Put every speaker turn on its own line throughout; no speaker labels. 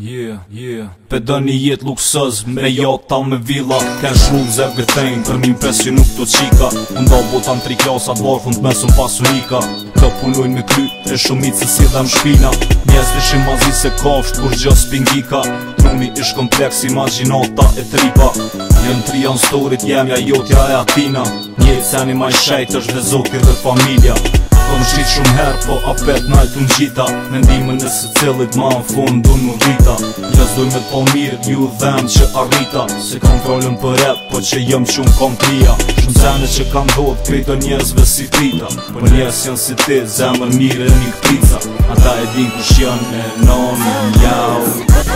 Yeah, yeah. Pedo një jet luksëz, me jota, me vila Kënë shumë zef për mi impresi nuk qika Ndo do botan tri klasa, borë fund të mesun pas unika me kry, e shumit se si dhe shpina Njës të shimë se kofsht, kur gjë spingika Truni ish kompleks, imaginata e tripa Jën tri janë storit, jemja jotja e atina nje sa ne majshajt është dhe zokin dhe familja Po më qitë shumë herë, po apet najtë unë gjita Në ndimë nëse cilit ma në fund dunë më rita Njës dujmë të pomirë, ju dhemë që arrita Se kam krollën për e, po që jëmë shumë unë kom tia Shumë zene që kam dhoth, krejtë njësve si tita Po njës janë si ti, zemër mire një këtica Ata e din ku janë e nëmë e njau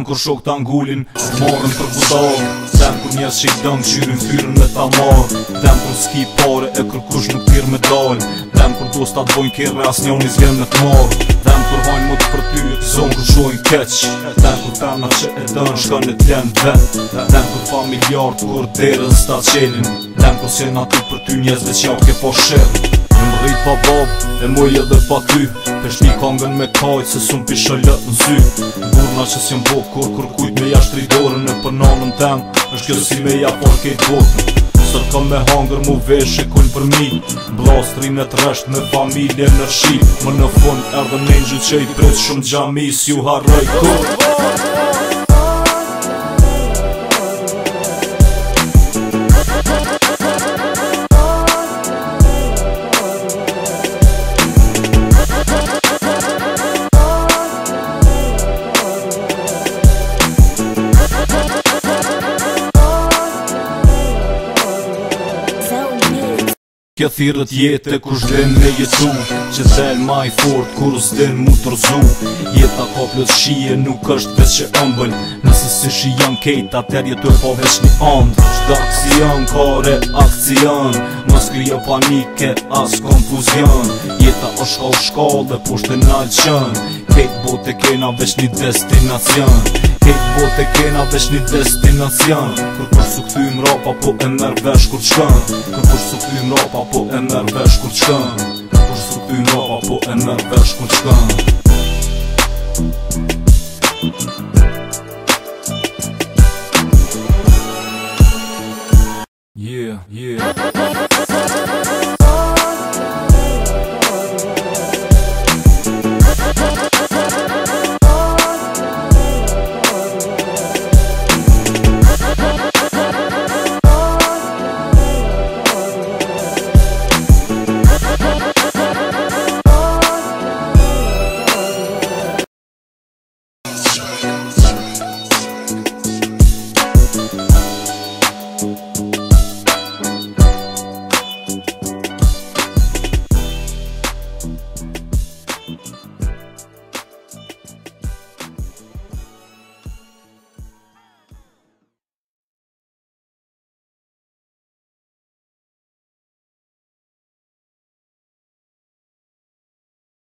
sen kur shok të angullin Së morën për budon Sen kur njës që i dëngë qyrin fyrën me ta marë Dem kur s'ki pare e kur kush nuk pyrë me dojnë Dem kur duos t'a t'bojnë kjerë as njoni zgjen me t'marë Dem kur hajnë më për ty e t'zonë kur shojnë keq Dem kur perna që e dënë shka në t'jen vend Dem kur familjarë t'kur derën s'ta qelin Dem kur s'jen aty për ty njës veç ja ke po shirë Në rrit pa babë, e mujë edhe pa ty Pesh një kongën me kajtë, se sun pisho në zy Na që si mbo kur kur kujt me jashtë rridorën Në për nanën tem është kjo si me japon kejt botën Sër kom me hangër mu vesh e kujnë për mi Blastrin e tresht me familje në shi Më në fund erdhe me një gjithë që i pritë shumë gjami Si ju harroj kur Kjo thirët jetë e kush dhenë me jetu Që dhenë ma i fort, kur s'den mu të rëzu Jeta ka po plës shije nuk është vesh që ëmbël Nëse se shi janë kejtë, atër të po vesh një andë Qdo aksion, kore aksion Mos krio panike, as konfuzion ta o shkoll shkoll dhe pushtë në alë qënë Këtë botë kena vesh një destinacion Këtë botë kena vesh një destinacion Kër su këty më rapa po e mërë vesh kur të shkënë Kër këty më rapa po e mërë vesh kur të shkënë Kër këty më rapa po e mërë vesh kur